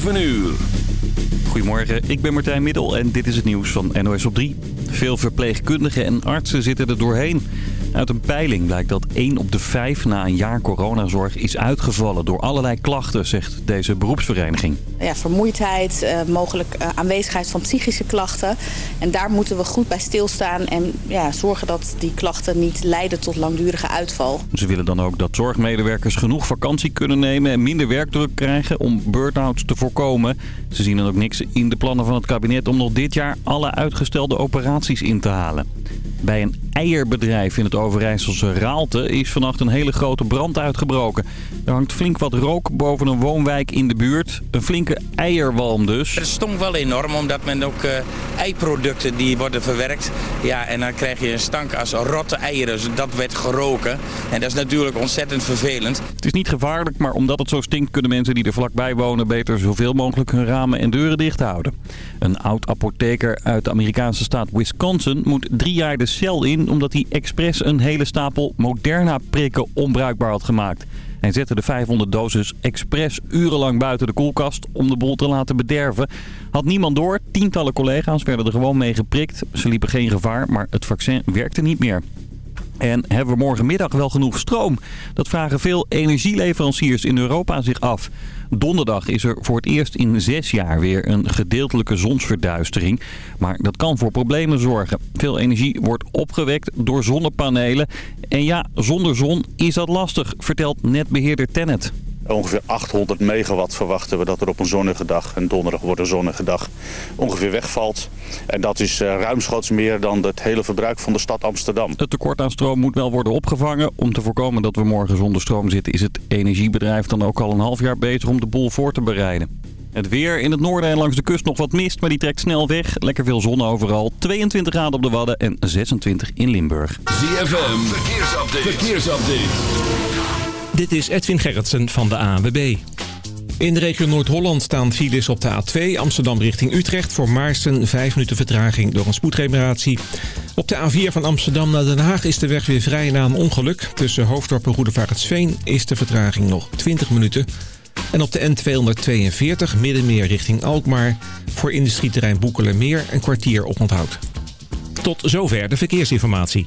7 uur. Goedemorgen, ik ben Martijn Middel en dit is het nieuws van NOS op 3. Veel verpleegkundigen en artsen zitten er doorheen. Uit een peiling blijkt dat 1 op de 5 na een jaar coronazorg is uitgevallen door allerlei klachten, zegt deze beroepsvereniging. Ja, vermoeidheid, eh, mogelijk eh, aanwezigheid van psychische klachten. En daar moeten we goed bij stilstaan en ja, zorgen dat die klachten niet leiden tot langdurige uitval. Ze willen dan ook dat zorgmedewerkers genoeg vakantie kunnen nemen en minder werkdruk krijgen om burn-outs te voorkomen. Ze zien dan ook niks in de plannen van het kabinet om nog dit jaar alle uitgestelde operaties in te halen. Bij een eierbedrijf in het Overijsselse Raalte is vannacht een hele grote brand uitgebroken. Er hangt flink wat rook boven een woonwijk in de buurt. Een flinke eierwalm dus. Het stonk wel enorm, omdat men ook uh, eiproducten die worden verwerkt. Ja, en dan krijg je een stank als rotte eieren. Dus dat werd geroken. En dat is natuurlijk ontzettend vervelend. Het is niet gevaarlijk, maar omdat het zo stinkt kunnen mensen die er vlakbij wonen beter zoveel mogelijk hun ramen en deuren dicht houden. Een oud apotheker uit de Amerikaanse staat Wisconsin moet drie jaar de cel in omdat hij expres een hele stapel Moderna-prikken onbruikbaar had gemaakt. Hij zette de 500 doses expres urenlang buiten de koelkast om de boel te laten bederven. Had niemand door, tientallen collega's werden er gewoon mee geprikt. Ze liepen geen gevaar, maar het vaccin werkte niet meer. En hebben we morgenmiddag wel genoeg stroom? Dat vragen veel energieleveranciers in Europa zich af. Donderdag is er voor het eerst in zes jaar weer een gedeeltelijke zonsverduistering. Maar dat kan voor problemen zorgen. Veel energie wordt opgewekt door zonnepanelen. En ja, zonder zon is dat lastig, vertelt netbeheerder Tennet. Ongeveer 800 megawatt verwachten we dat er op een zonnige dag, en donderdag wordt een zonnige dag, ongeveer wegvalt. En dat is uh, ruimschoots meer dan het hele verbruik van de stad Amsterdam. Het tekort aan stroom moet wel worden opgevangen. Om te voorkomen dat we morgen zonder stroom zitten is het energiebedrijf dan ook al een half jaar bezig om de boel voor te bereiden. Het weer in het noorden en langs de kust nog wat mist, maar die trekt snel weg. Lekker veel zon overal. 22 graden op de Wadden en 26 in Limburg. ZFM, verkeersupdate. verkeersupdate. Dit is Edwin Gerritsen van de ANWB. In de regio Noord-Holland staan files op de A2 Amsterdam richting Utrecht... voor Maarsen 5 minuten vertraging door een spoedreparatie. Op de A4 van Amsterdam naar Den Haag is de weg weer vrij na een ongeluk. Tussen Hoofddorp en Goedevaartsveen is de vertraging nog 20 minuten. En op de N242 Middenmeer richting Alkmaar... voor industrieterrein Boekelenmeer een kwartier op onthoud. Tot zover de verkeersinformatie.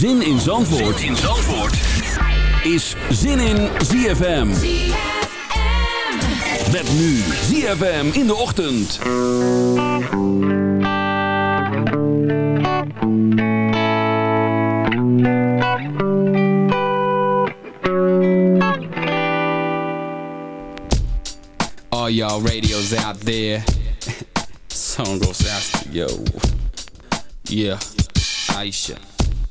Zin in Zandvoort, in Zandvoort. is Zin in ZFM. Met nu ZFM in de ochtend. All y'all radios out there. Song goes out to yo. Yeah, Aisha.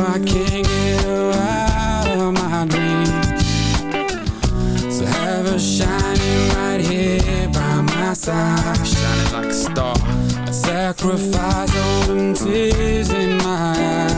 I can't get her out of my dreams. So have her shining right here by my side. Shining like a star. I sacrifice all them tears in my eyes.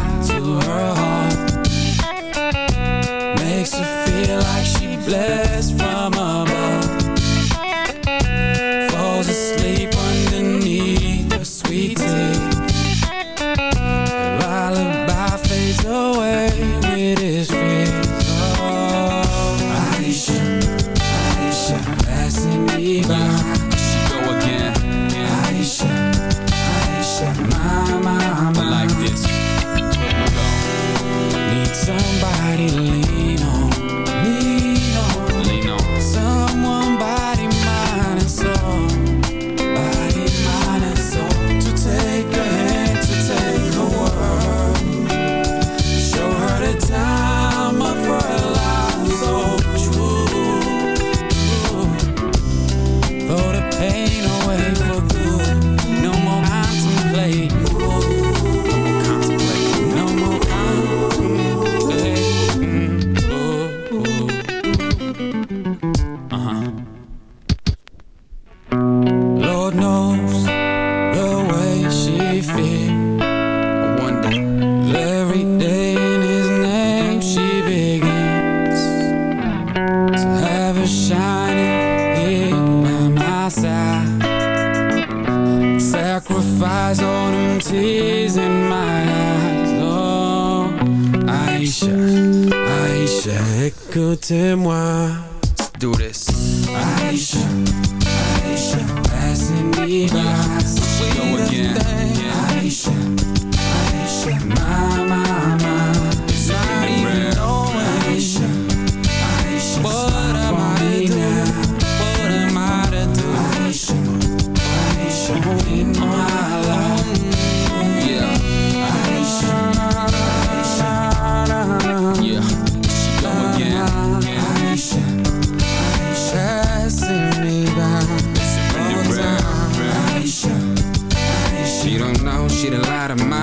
she done lied to my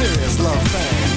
serious love thing.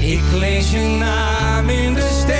Ik lees je naam in de sterren,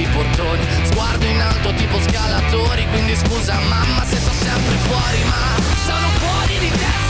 sti portoni Sguardo in alto tipo scalatori Quindi scusa mamma se sto sempre fuori Ma sono fuori di testa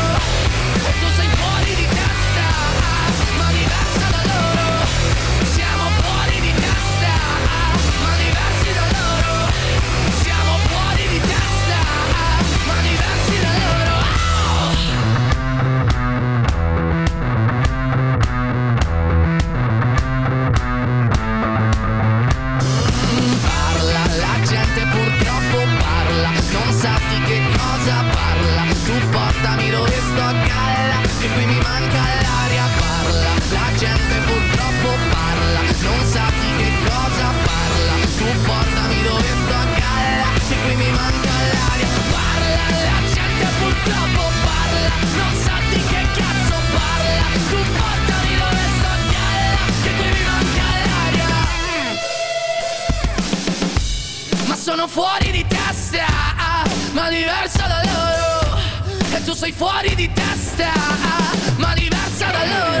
sei fuori di testa, ma diversa da loro.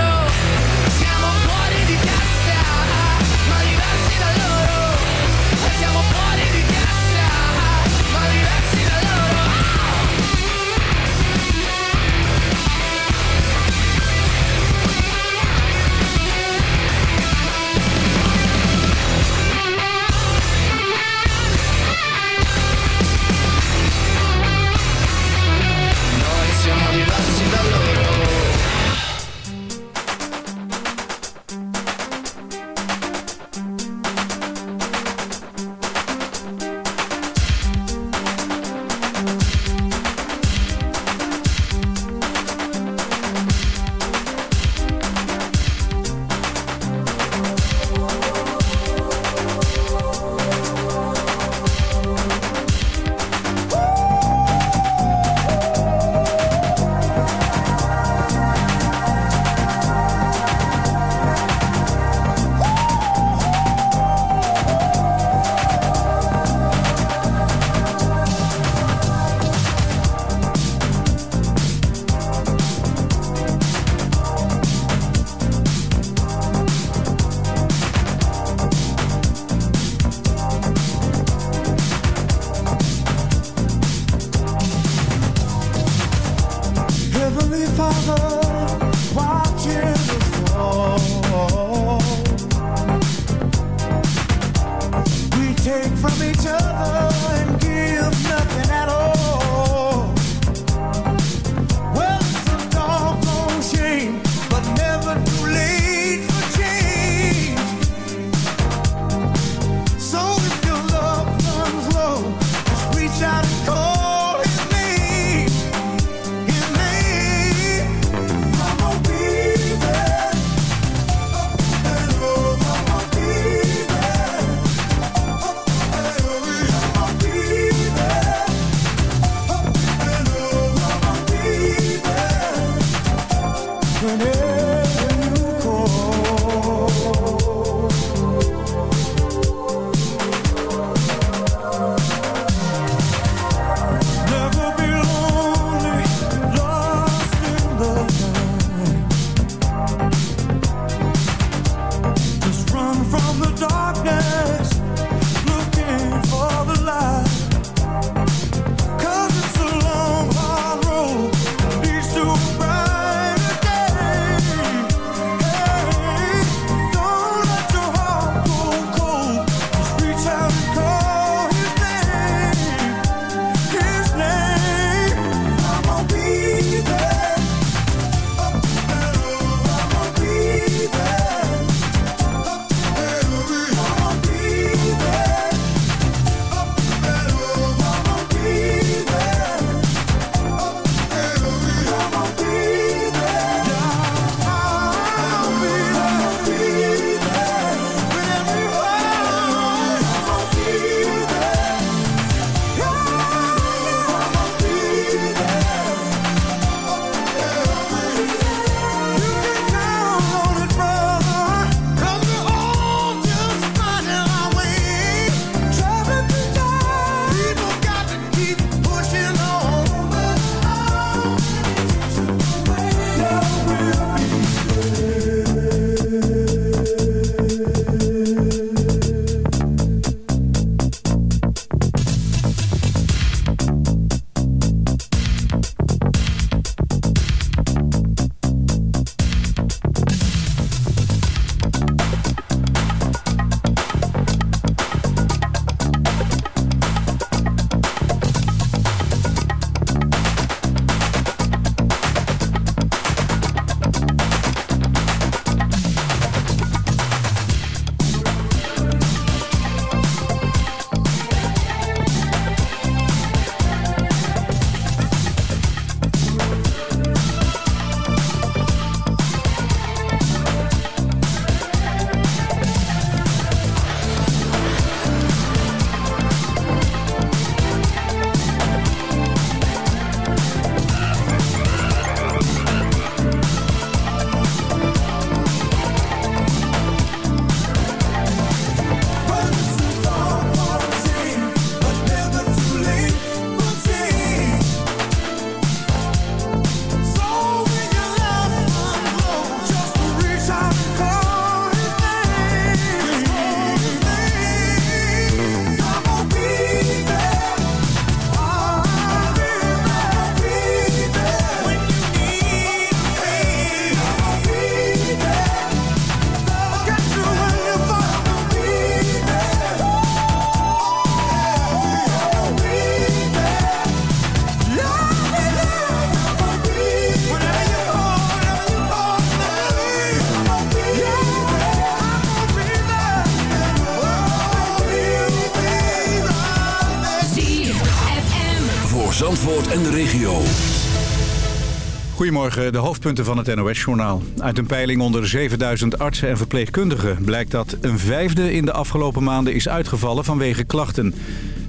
Goedemorgen, de hoofdpunten van het NOS-journaal. Uit een peiling onder 7000 artsen en verpleegkundigen blijkt dat een vijfde in de afgelopen maanden is uitgevallen vanwege klachten.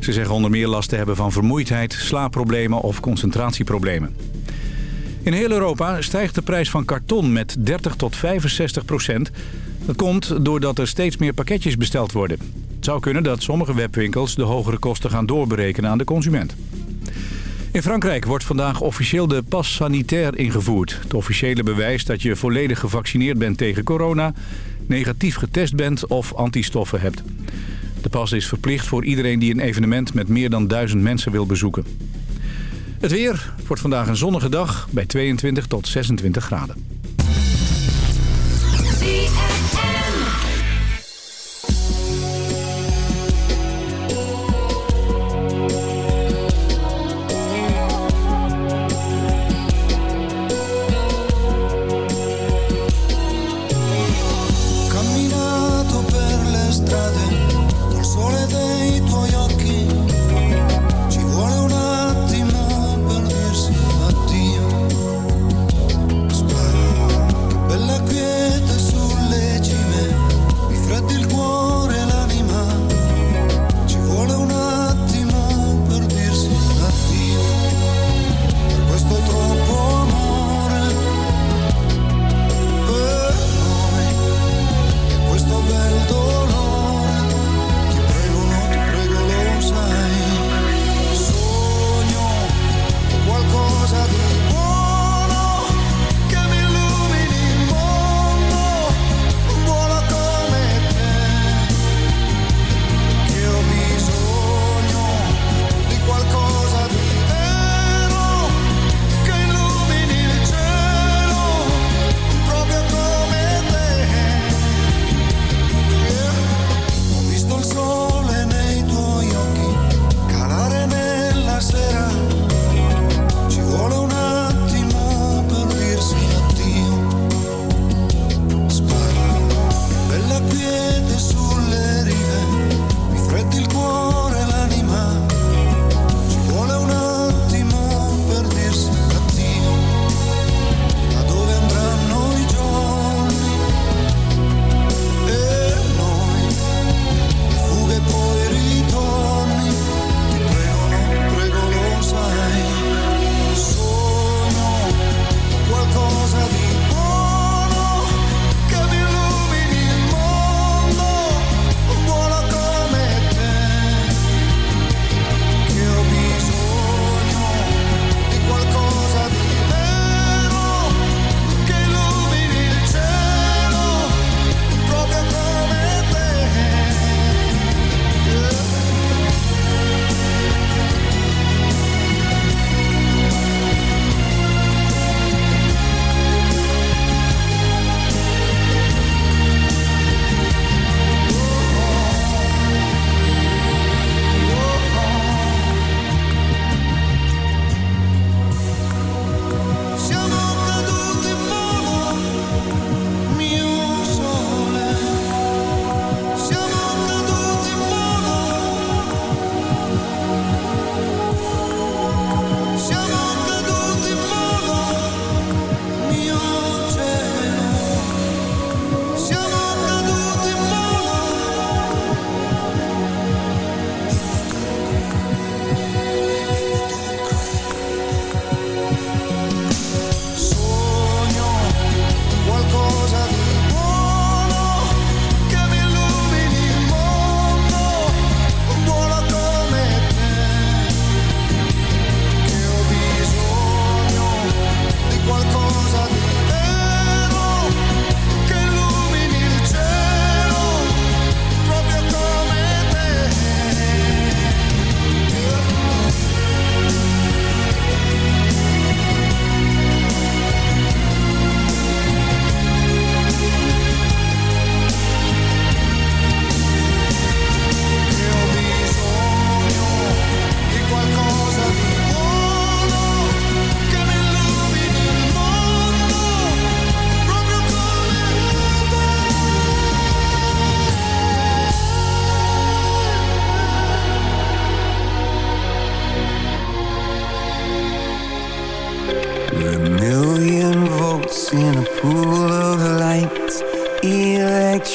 Ze zeggen onder meer last te hebben van vermoeidheid, slaapproblemen of concentratieproblemen. In heel Europa stijgt de prijs van karton met 30 tot 65 procent. Dat komt doordat er steeds meer pakketjes besteld worden. Het zou kunnen dat sommige webwinkels de hogere kosten gaan doorberekenen aan de consument. In Frankrijk wordt vandaag officieel de pas sanitair ingevoerd. Het officiële bewijs dat je volledig gevaccineerd bent tegen corona... negatief getest bent of antistoffen hebt. De pas is verplicht voor iedereen die een evenement met meer dan duizend mensen wil bezoeken. Het weer wordt vandaag een zonnige dag bij 22 tot 26 graden.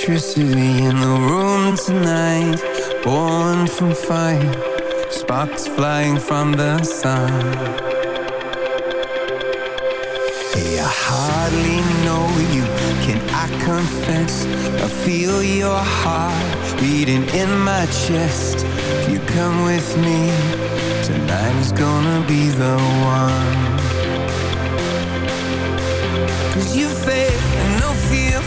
Electricity in the room tonight? Born from fire Sparks flying from the sun. Hey, I hardly know you. Can I confess? I feel your heart Beating in my chest. If you come with me Tonight is gonna be the one. Cause you faith and no fear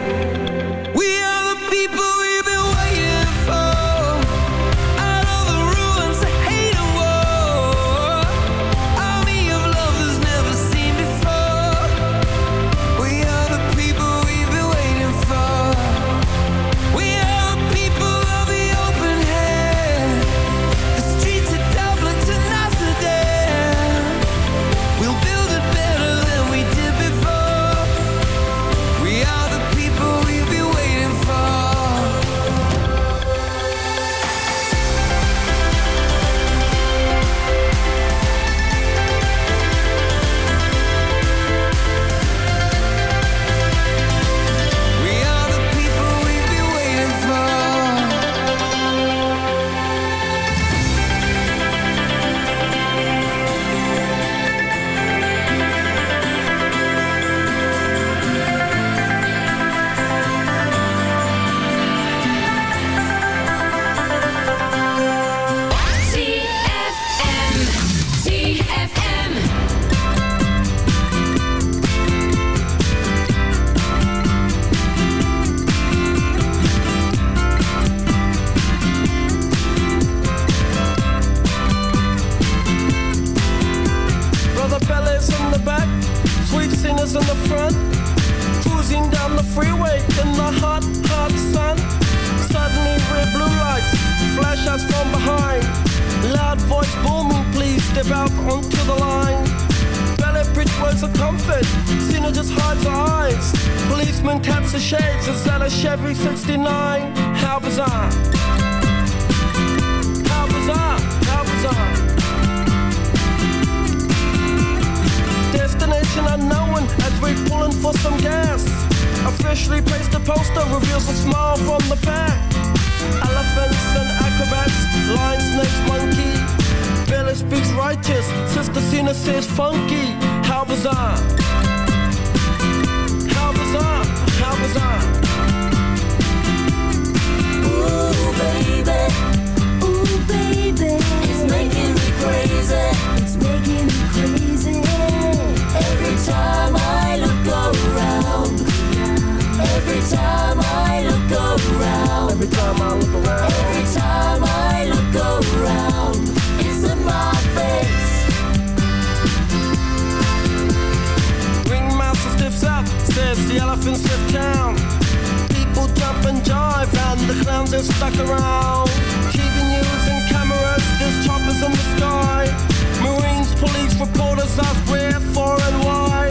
Out onto the line. Ballet bridge words of comfort, Cena just hides her eyes. Policeman taps the shades inside a Chevy 69. How bizarre! How bizarre! How bizarre! Destination unknown as we're pulling for some gas. Officially placed a poster reveals a smile from the pack. Elephants and acrobats, lion, snakes, monkey. Billy speaks righteous, Sister Cena says funky. How! How bizarre! How bizarre! Ooh, baby. Ooh, baby. It's making me crazy. It's making me crazy. Every time I look around. Every time I look around. Every time I look around. Every time I look around. The elephants left town. People jump and jive, and the clowns are stuck around. TV news and cameras, there's choppers in the sky. Marines Police reporters ask where, for, and why.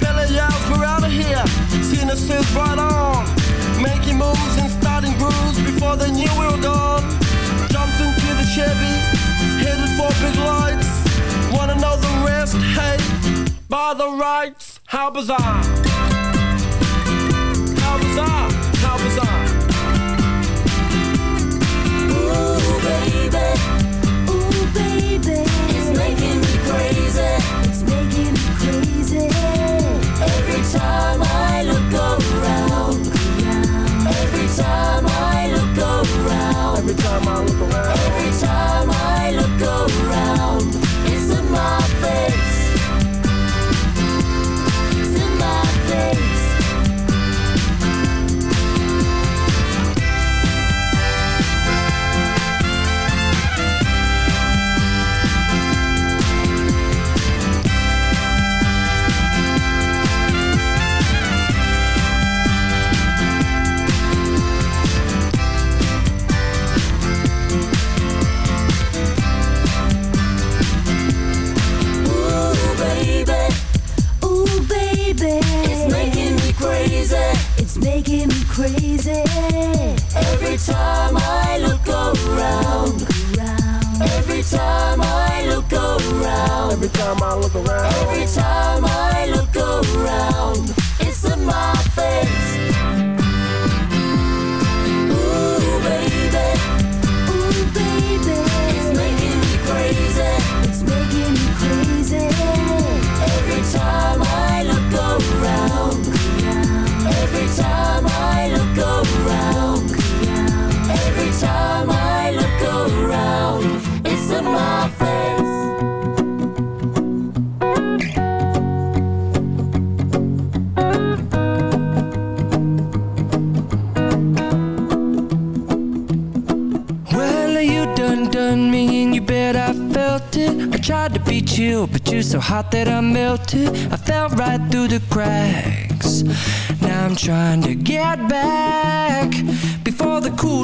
Billy yells, we're out of here. Says right on. Making moves and starting grooves before they knew we were gone. Jumped into the Chevy, headed for big lights. Wanna know the rest? Hey, by the rights, how bizarre. さ。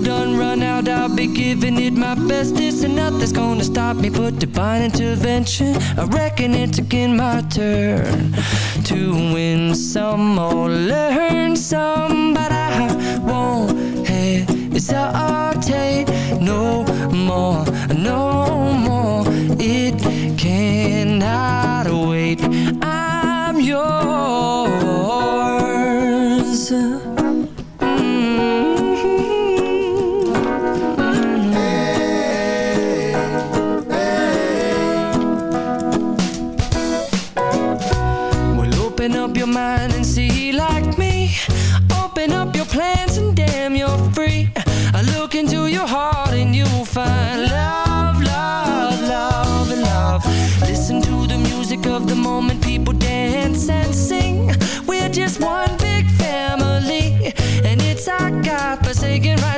Done run out, I'll be giving it my bestest. And nothing's gonna stop me but divine intervention. I reckon it's again my turn to win some or learn some. But I won't hesitate no more, no more. It cannot wait. I'm yours.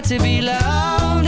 To be loved,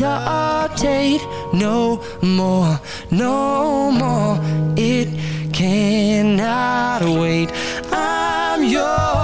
hesitate no more, no more. It cannot wait. I'm yours.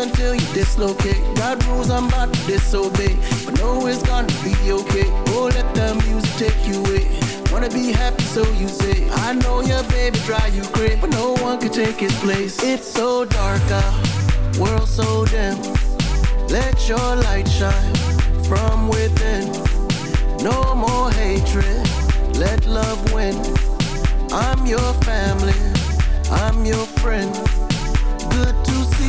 until you dislocate. Got rules I'm about to disobey, but know it's gonna be okay. Oh, let the music take you away. Wanna be happy, so you say. I know your baby drive you crazy, but no one can take his place. It's so dark out, world so dim. Let your light shine from within. No more hatred, let love win. I'm your family, I'm your friend.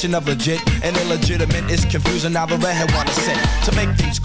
definition of legit and illegitimate is confusing. The redhead wanna say to make things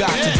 Got to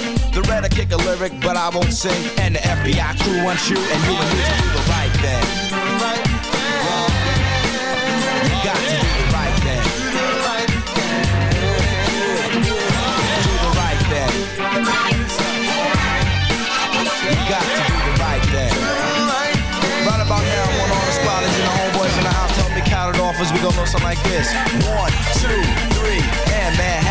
The red I kick a lyric, but I won't sing. And the FBI crew wants you, and you and me to do the right thing. You got to do the right thing. Do the right thing. You got to do the right thing. Right about now, I want all the spotters and the homeboys in the house to help me count it off as we go know something like this. One, two, three, and Manhattan,